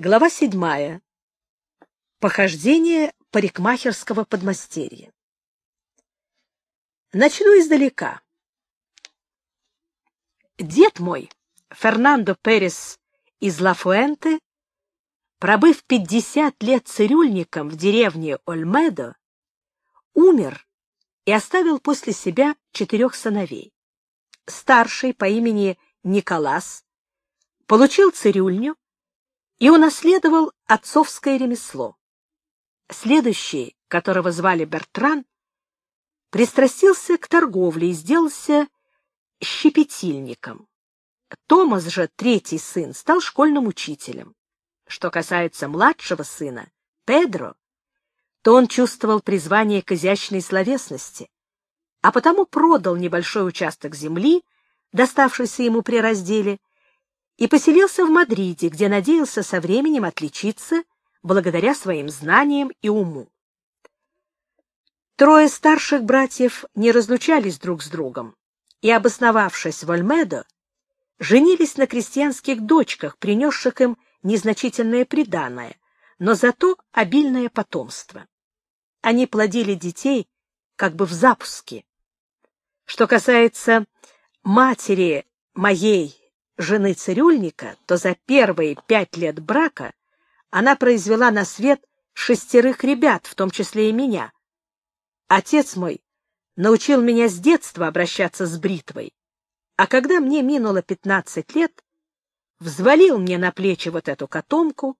Глава седьмая. Похождение парикмахерского подмастерья. Начну издалека. Дед мой, Фернандо Перес из Лафуэнте, пробыв пятьдесят лет цирюльником в деревне Ольмедо, умер и оставил после себя четырех сыновей. Старший по имени Николас получил цирюльню, и унаследовал отцовское ремесло. Следующий, которого звали Бертран, пристрастился к торговле и сделался щепетильником. Томас же, третий сын, стал школьным учителем. Что касается младшего сына, Педро, то он чувствовал призвание к изящной словесности, а потому продал небольшой участок земли, доставшийся ему при разделе, и поселился в Мадриде, где надеялся со временем отличиться благодаря своим знаниям и уму. Трое старших братьев не разлучались друг с другом и, обосновавшись в Ольмедо, женились на крестьянских дочках, принесших им незначительное приданое, но зато обильное потомство. Они плодили детей как бы в запуске. Что касается матери моей жены цирюльника, то за первые пять лет брака она произвела на свет шестерых ребят, в том числе и меня. Отец мой научил меня с детства обращаться с бритвой, а когда мне минуло пятнадцать лет, взвалил мне на плечи вот эту котомку,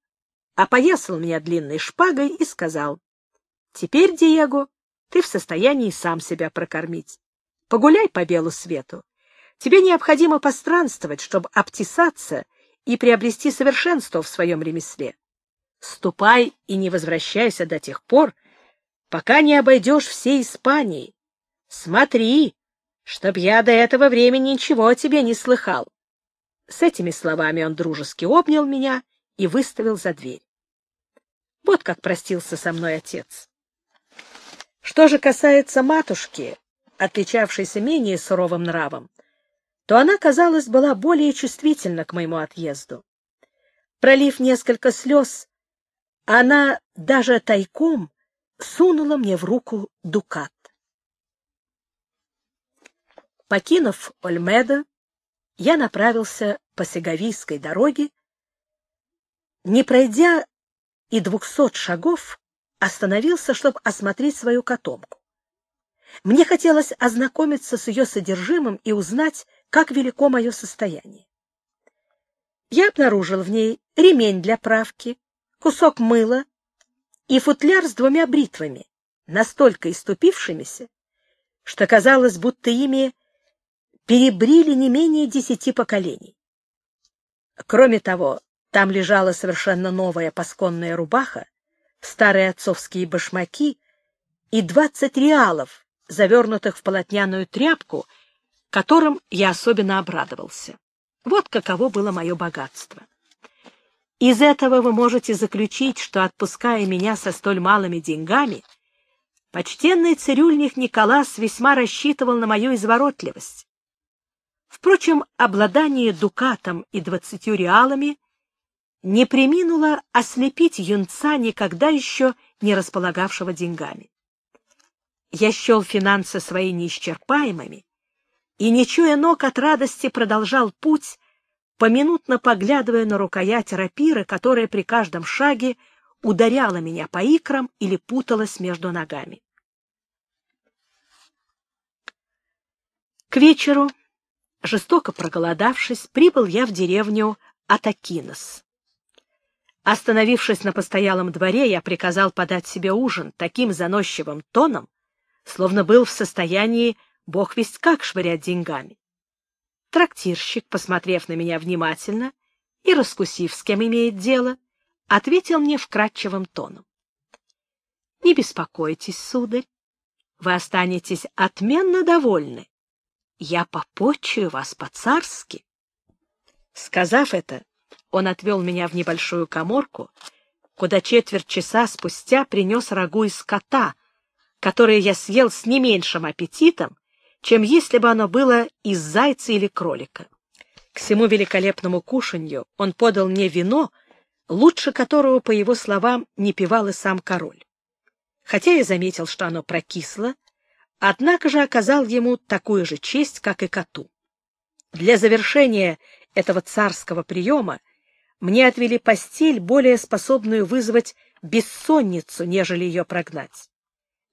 опоясал меня длинной шпагой и сказал, «Теперь, Диего, ты в состоянии сам себя прокормить. Погуляй по белу свету. Тебе необходимо постранствовать, чтобы обтесаться и приобрести совершенство в своем ремесле. Ступай и не возвращайся до тех пор, пока не обойдешь всей Испании. Смотри, чтоб я до этого времени ничего о тебе не слыхал. С этими словами он дружески обнял меня и выставил за дверь. Вот как простился со мной отец. Что же касается матушки, отличавшейся менее суровым нравом, то она, казалось, была более чувствительна к моему отъезду. Пролив несколько слез, она даже тайком сунула мне в руку дукат. Покинув Ольмедо, я направился по Сеговийской дороге. Не пройдя и двухсот шагов, остановился, чтобы осмотреть свою котомку. Мне хотелось ознакомиться с ее содержимым и узнать, как велико мое состояние. Я обнаружил в ней ремень для правки, кусок мыла и футляр с двумя бритвами, настолько иступившимися, что казалось, будто ими перебрили не менее десяти поколений. Кроме того, там лежала совершенно новая пасконная рубаха, старые отцовские башмаки и двадцать реалов, завернутых в полотняную тряпку которым я особенно обрадовался. Вот каково было мое богатство. Из этого вы можете заключить, что, отпуская меня со столь малыми деньгами, почтенный цирюльник Николас весьма рассчитывал на мою изворотливость. Впрочем, обладание дукатом и двадцатью реалами не приминуло ослепить юнца, никогда еще не располагавшего деньгами. Я счел финансы свои неисчерпаемыми и, не чуя ног от радости, продолжал путь, поминутно поглядывая на рукоять рапиры, которая при каждом шаге ударяла меня по икрам или путалась между ногами. К вечеру, жестоко проголодавшись, прибыл я в деревню Атакинос. Остановившись на постоялом дворе, я приказал подать себе ужин таким заносчивым тоном, словно был в состоянии бог весть как швырять деньгами. Трактирщик, посмотрев на меня внимательно и раскусив, с кем имеет дело, ответил мне вкрадчивым тоном. — Не беспокойтесь, сударь, вы останетесь отменно довольны. Я попочую вас по-царски. Сказав это, он отвел меня в небольшую коморку, куда четверть часа спустя принес рагу из кота, которое я съел с не меньшим аппетитом, чем если бы оно было из зайца или кролика. К всему великолепному кушанью он подал мне вино, лучше которого, по его словам, не пивал и сам король. Хотя я заметил, что оно прокисло, однако же оказал ему такую же честь, как и коту. Для завершения этого царского приема мне отвели постель, более способную вызвать бессонницу, нежели ее прогнать.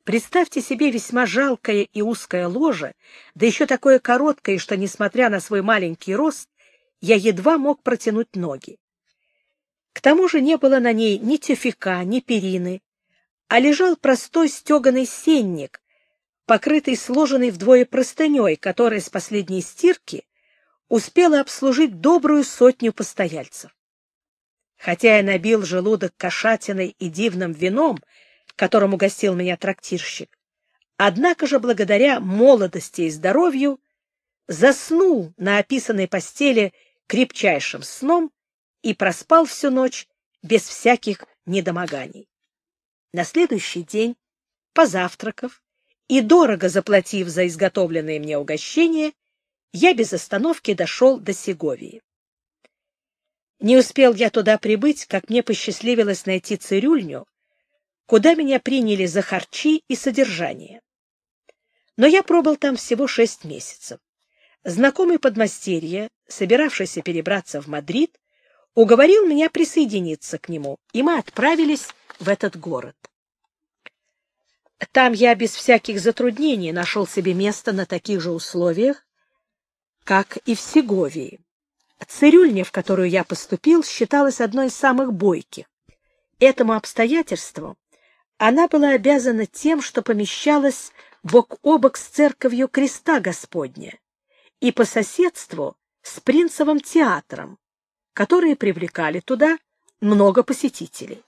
Представьте себе весьма жалкое и узкое ложе, да еще такое короткое, что, несмотря на свой маленький рост, я едва мог протянуть ноги. К тому же не было на ней ни тюфяка, ни перины, а лежал простой стеганый сенник, покрытый сложенной вдвое простыней, которая с последней стирки успела обслужить добрую сотню постояльцев. Хотя я набил желудок кошатиной и дивным вином, которым угостил меня трактирщик, однако же благодаря молодости и здоровью заснул на описанной постели крепчайшим сном и проспал всю ночь без всяких недомоганий. На следующий день, позавтракав и дорого заплатив за изготовленное мне угощение, я без остановки дошел до Сеговии. Не успел я туда прибыть, как мне посчастливилось найти цирюльню, куда меня приняли за харчи и содержание. Но я пробыл там всего шесть месяцев. Знакомый подмастерье, собиравшийся перебраться в Мадрид, уговорил меня присоединиться к нему, и мы отправились в этот город. Там я без всяких затруднений нашел себе место на таких же условиях, как и в Сеговии. Цирюльня, в которую я поступил, считалась одной из самых бойких. Этому обстоятельству она была обязана тем, что помещалась бок о бок с церковью Креста Господня и по соседству с Принцевым театром, которые привлекали туда много посетителей.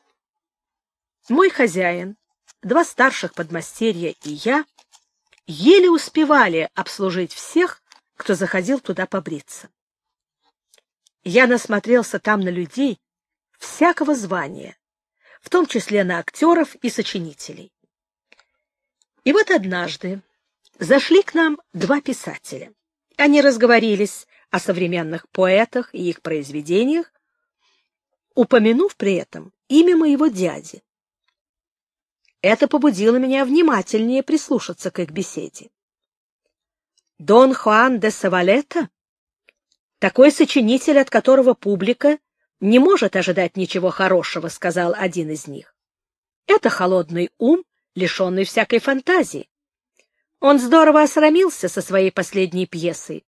Мой хозяин, два старших подмастерья и я еле успевали обслужить всех, кто заходил туда побриться. Я насмотрелся там на людей всякого звания, в том числе на актеров и сочинителей. И вот однажды зашли к нам два писателя. Они разговорились о современных поэтах и их произведениях, упомянув при этом имя моего дяди. Это побудило меня внимательнее прислушаться к их беседе. Дон Хуан де Савалета? Такой сочинитель, от которого публика не может ожидать ничего хорошего, сказал один из них. Это холодный ум, лишенный всякой фантазии. Он здорово осрамился со своей последней пьесой.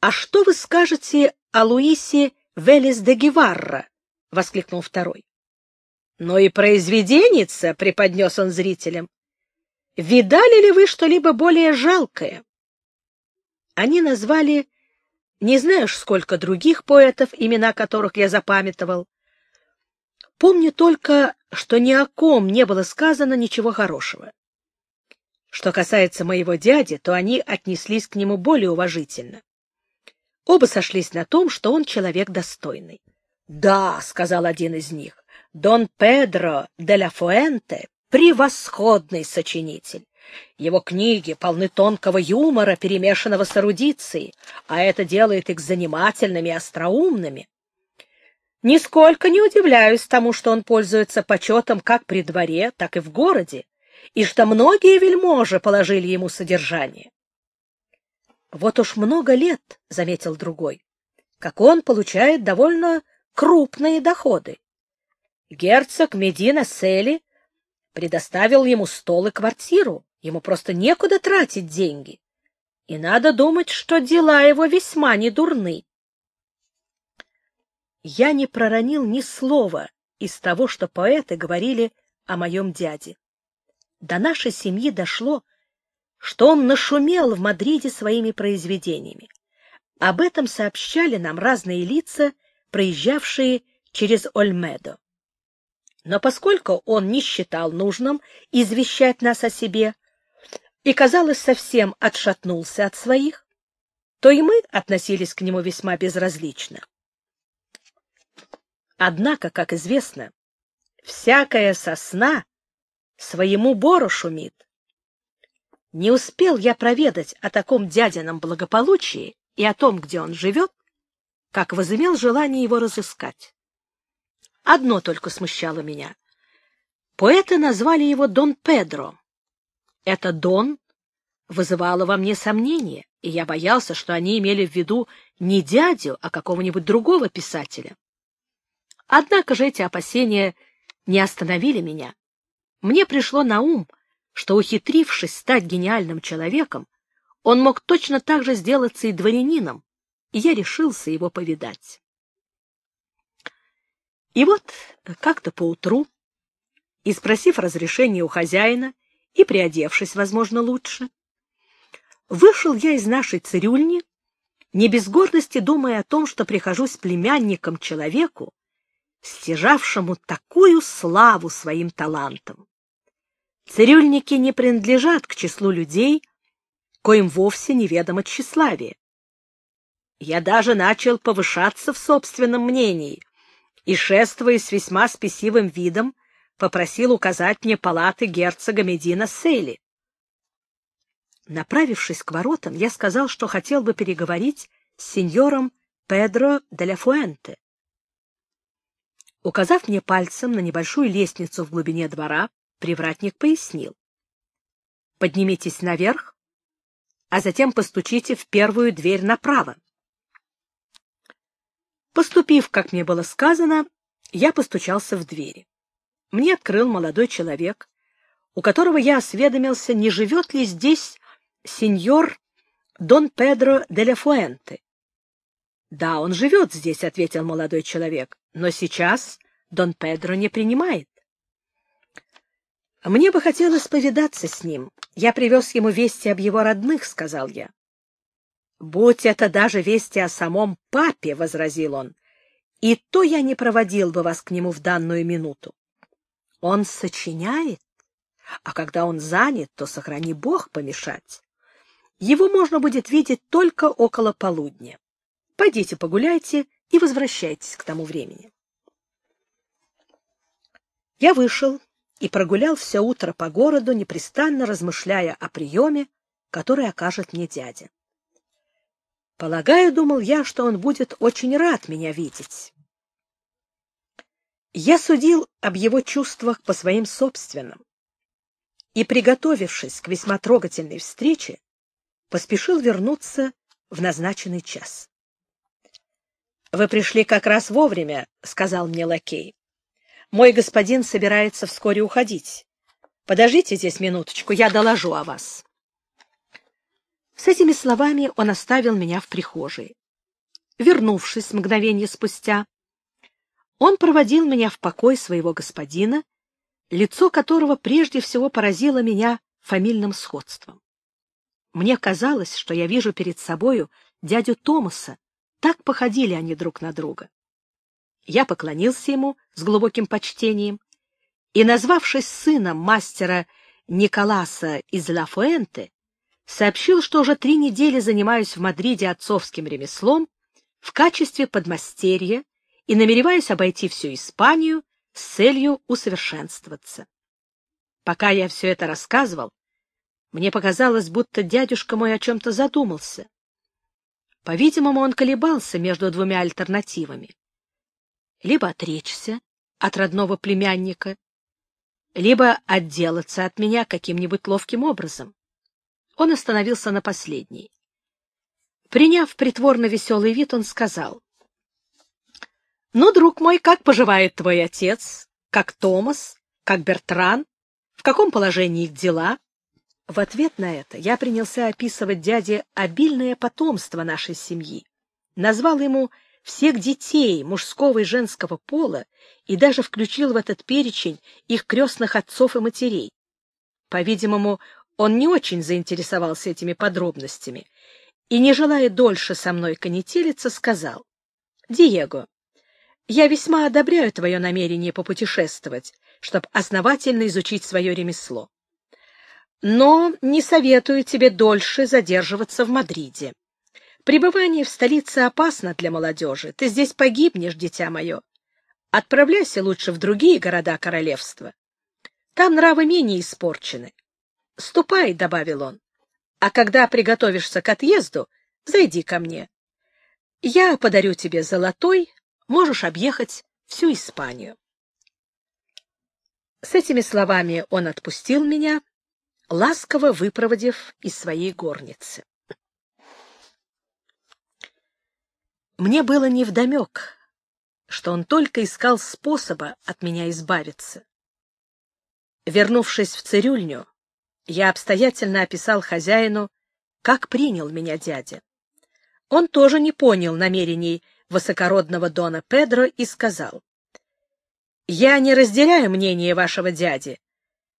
«А что вы скажете о Луисе Велес де Геварра?» — воскликнул второй. «Ну и произведенница!» — преподнес он зрителям. «Видали ли вы что-либо более жалкое?» Они назвали не знаешь, сколько других поэтов, имена которых я запамятовал. Помню только, что ни о ком не было сказано ничего хорошего. Что касается моего дяди, то они отнеслись к нему более уважительно. Оба сошлись на том, что он человек достойный. — Да, — сказал один из них, — Дон Педро де ла Фуэнте — превосходный сочинитель. Его книги полны тонкого юмора, перемешанного с эрудицией, а это делает их занимательными и остроумными. Нисколько не удивляюсь тому, что он пользуется почетом как при дворе, так и в городе, и что многие вельможи положили ему содержание. Вот уж много лет, — заметил другой, — как он получает довольно крупные доходы. Герцог Медина Сели предоставил ему стол и квартиру. Ему просто некуда тратить деньги. И надо думать, что дела его весьма недурны. Я не проронил ни слова из того, что поэты говорили о моем дяде. До нашей семьи дошло, что он нашумел в Мадриде своими произведениями. Об этом сообщали нам разные лица, проезжавшие через Ольмедо. Но поскольку он не считал нужным извещать нас о себе и, казалось, совсем отшатнулся от своих, то и мы относились к нему весьма безразлично. Однако, как известно, всякая сосна своему бору шумит. Не успел я проведать о таком дядином благополучии и о том, где он живет, как возымел желание его разыскать. Одно только смущало меня. Поэты назвали его Дон Педро. Это «Дон» вызывало во мне сомнения, и я боялся, что они имели в виду не дядю, а какого-нибудь другого писателя. Однако же эти опасения не остановили меня. Мне пришло на ум, что, ухитрившись стать гениальным человеком, он мог точно так же сделаться и дворянином, и я решился его повидать. И вот как-то поутру, и спросив разрешения у хозяина, и приодевшись, возможно, лучше, вышел я из нашей цирюльни, не без гордости думая о том, что прихожусь племянником человеку, стяжавшему такую славу своим талантом. Цирюльники не принадлежат к числу людей, коим вовсе неведомо тщеславие. Я даже начал повышаться в собственном мнении и, шествуя с весьма спесивым видом, попросил указать мне палаты герцога Медина Сейли. Направившись к воротам, я сказал, что хотел бы переговорить с сеньором Педро де ла Фуэнте. Указав мне пальцем на небольшую лестницу в глубине двора, привратник пояснил. «Поднимитесь наверх, а затем постучите в первую дверь направо». Поступив, как мне было сказано, я постучался в двери. Мне открыл молодой человек, у которого я осведомился, не живет ли здесь сеньор Дон Педро де ла Фуэнте. — Да, он живет здесь, — ответил молодой человек, — но сейчас Дон Педро не принимает. — Мне бы хотелось повидаться с ним. Я привез ему вести об его родных, — сказал я. — Будь это даже вести о самом папе, — возразил он, — и то я не проводил бы вас к нему в данную минуту. Он сочиняет, а когда он занят, то, сохрани Бог, помешать. Его можно будет видеть только около полудня. Пойдите погуляйте и возвращайтесь к тому времени. Я вышел и прогулял все утро по городу, непрестанно размышляя о приеме, который окажет мне дядя. Полагаю, думал я, что он будет очень рад меня видеть. Я судил об его чувствах по своим собственным и, приготовившись к весьма трогательной встрече, поспешил вернуться в назначенный час. — Вы пришли как раз вовремя, — сказал мне лакей. — Мой господин собирается вскоре уходить. Подождите здесь минуточку, я доложу о вас. С этими словами он оставил меня в прихожей. Вернувшись мгновение спустя, он проводил меня в покой своего господина, лицо которого прежде всего поразило меня фамильным сходством. Мне казалось, что я вижу перед собою дядю Томаса. Так походили они друг на друга. Я поклонился ему с глубоким почтением и, назвавшись сыном мастера Николаса из Ла-Фуэнте, сообщил, что уже три недели занимаюсь в Мадриде отцовским ремеслом в качестве подмастерья и намереваюсь обойти всю Испанию с целью усовершенствоваться. Пока я все это рассказывал, мне показалось, будто дядюшка мой о чем-то задумался. По-видимому, он колебался между двумя альтернативами. Либо отречься от родного племянника, либо отделаться от меня каким-нибудь ловким образом. Он остановился на последней. Приняв притворно веселый вид, он сказал, — Ну, друг мой, как поживает твой отец? Как Томас? Как Бертран? В каком положении их дела? В ответ на это я принялся описывать дяде обильное потомство нашей семьи, назвал ему всех детей мужского и женского пола и даже включил в этот перечень их крестных отцов и матерей. По-видимому, он не очень заинтересовался этими подробностями и, не желая дольше со мной конетелиться, сказал, «Диего, я весьма одобряю твое намерение попутешествовать, чтобы основательно изучить свое ремесло но не советую тебе дольше задерживаться в Мадриде. Пребывание в столице опасно для молодежи. Ты здесь погибнешь, дитя мое. Отправляйся лучше в другие города королевства. Там нравы менее испорчены. Ступай, — добавил он, — а когда приготовишься к отъезду, зайди ко мне. Я подарю тебе золотой, можешь объехать всю Испанию. С этими словами он отпустил меня, ласково выпроводив из своей горницы. Мне было невдомек, что он только искал способа от меня избавиться. Вернувшись в цирюльню, я обстоятельно описал хозяину, как принял меня дядя. Он тоже не понял намерений высокородного Дона Педро и сказал, «Я не разделяю мнение вашего дяди.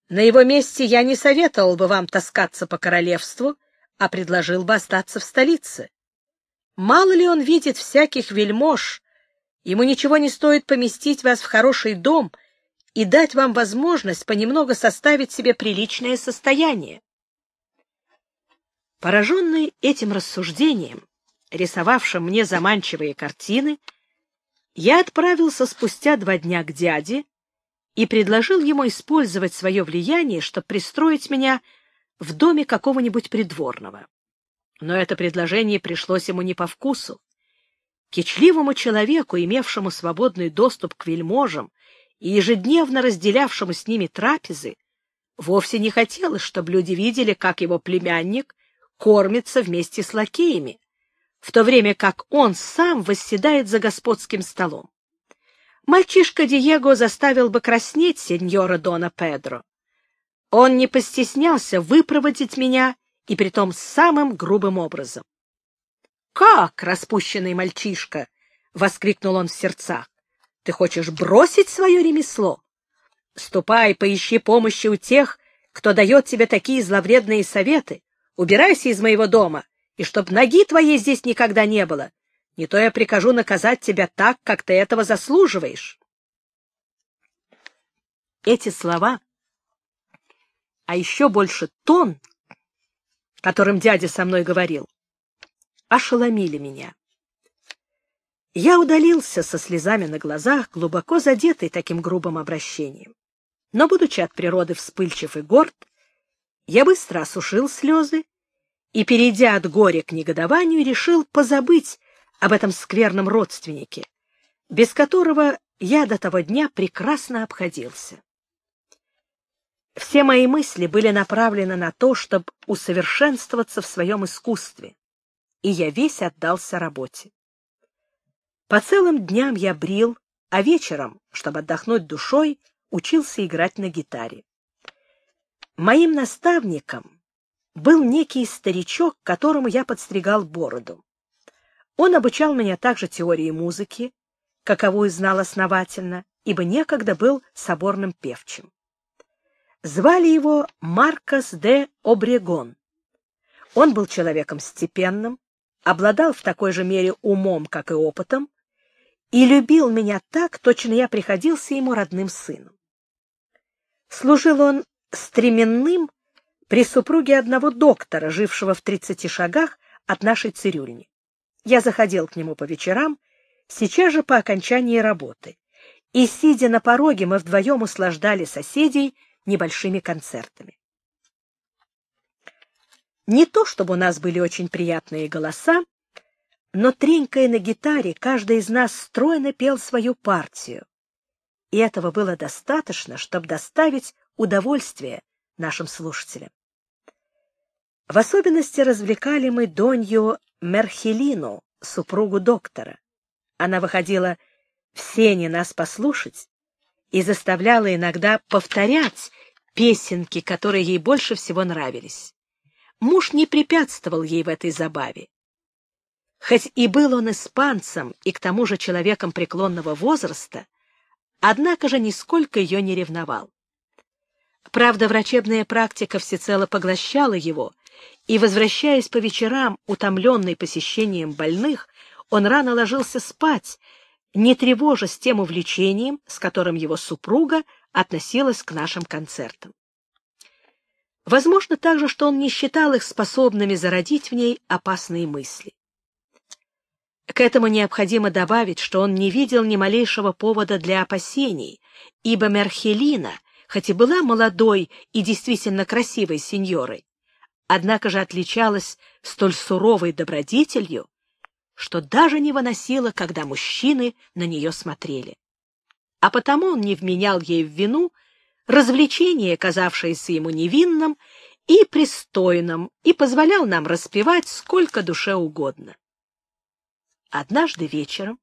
На его месте я не советовал бы вам таскаться по королевству, а предложил бы остаться в столице. Мало ли он видит всяких вельмож, ему ничего не стоит поместить вас в хороший дом — и дать вам возможность понемногу составить себе приличное состояние. Пораженный этим рассуждением, рисовавшим мне заманчивые картины, я отправился спустя два дня к дяде и предложил ему использовать свое влияние, чтобы пристроить меня в доме какого-нибудь придворного. Но это предложение пришлось ему не по вкусу. Кичливому человеку, имевшему свободный доступ к вельможам и ежедневно разделявшему с ними трапезы, вовсе не хотелось, чтобы люди видели, как его племянник кормится вместе с лакеями, в то время как он сам восседает за господским столом. Мальчишка Диего заставил бы краснеть сеньора Дона Педро. Он не постеснялся выпроводить меня, и притом самым грубым образом. «Как, распущенный мальчишка!» — воскликнул он в сердцах. Ты хочешь бросить свое ремесло? Ступай, поищи помощи у тех, кто дает тебе такие зловредные советы. Убирайся из моего дома, и чтоб ноги твоей здесь никогда не было. Не то я прикажу наказать тебя так, как ты этого заслуживаешь. Эти слова, а еще больше тон, которым дядя со мной говорил, ошеломили меня. Я удалился со слезами на глазах, глубоко задетый таким грубым обращением. Но, будучи от природы вспыльчив и горд, я быстро осушил слезы и, перейдя от горя к негодованию, решил позабыть об этом скверном родственнике, без которого я до того дня прекрасно обходился. Все мои мысли были направлены на то, чтобы усовершенствоваться в своем искусстве, и я весь отдался работе. По целым дням я брил, а вечером, чтобы отдохнуть душой, учился играть на гитаре. Моим наставником был некий старичок, которому я подстригал бороду. Он обучал меня также теории музыки, каковую знал основательно, ибо некогда был соборным певчим. Звали его Маркос де Обрегон. Он был человеком степенным, обладал в такой же мере умом, как и опытом, и любил меня так, точно я приходился ему родным сыном. Служил он стременным при супруге одного доктора, жившего в тридцати шагах от нашей цирюльни. Я заходил к нему по вечерам, сейчас же по окончании работы, и, сидя на пороге, мы вдвоем услаждали соседей небольшими концертами. Не то, чтобы у нас были очень приятные голоса, но, тренькая на гитаре, каждый из нас стройно пел свою партию. И этого было достаточно, чтобы доставить удовольствие нашим слушателям. В особенности развлекали мы Донью Мерхелину, супругу доктора. Она выходила в сене нас послушать и заставляла иногда повторять песенки, которые ей больше всего нравились. Муж не препятствовал ей в этой забаве. Хоть и был он испанцем и к тому же человеком преклонного возраста, однако же нисколько ее не ревновал. Правда, врачебная практика всецело поглощала его, и, возвращаясь по вечерам, утомленный посещением больных, он рано ложился спать, не тревожась тем увлечением, с которым его супруга относилась к нашим концертам. Возможно также, что он не считал их способными зародить в ней опасные мысли. К этому необходимо добавить, что он не видел ни малейшего повода для опасений, ибо Мерхелина, хоть и была молодой и действительно красивой сеньорой, однако же отличалась столь суровой добродетелью, что даже не выносила, когда мужчины на нее смотрели. А потому он не вменял ей в вину развлечение, казавшееся ему невинным и пристойным, и позволял нам распевать сколько душе угодно. Однажды вечером,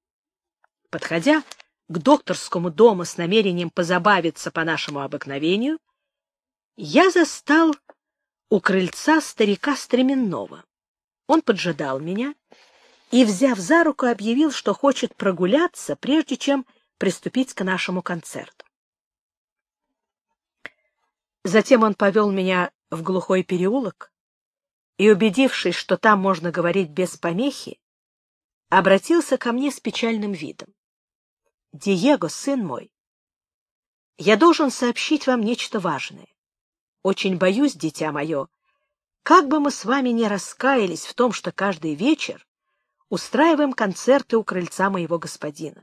подходя к докторскому дому с намерением позабавиться по нашему обыкновению, я застал у крыльца старика Стременного. Он поджидал меня и, взяв за руку, объявил, что хочет прогуляться, прежде чем приступить к нашему концерту. Затем он повел меня в глухой переулок и, убедившись, что там можно говорить без помехи, обратился ко мне с печальным видом. — Диего, сын мой, я должен сообщить вам нечто важное. Очень боюсь, дитя мое, как бы мы с вами не раскаялись в том, что каждый вечер устраиваем концерты у крыльца моего господина.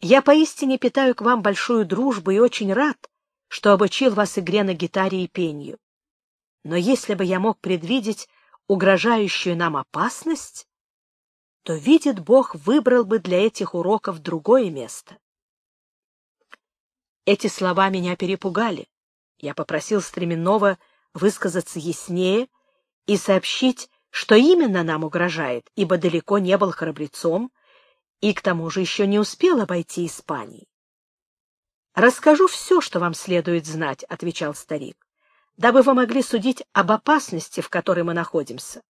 Я поистине питаю к вам большую дружбу и очень рад, что обучил вас игре на гитаре и пению. Но если бы я мог предвидеть угрожающую нам опасность, то, видит Бог, выбрал бы для этих уроков другое место. Эти слова меня перепугали. Я попросил Стременного высказаться яснее и сообщить, что именно нам угрожает, ибо далеко не был храбрецом и к тому же еще не успел обойти Испании. «Расскажу все, что вам следует знать», — отвечал старик, «дабы вы могли судить об опасности, в которой мы находимся.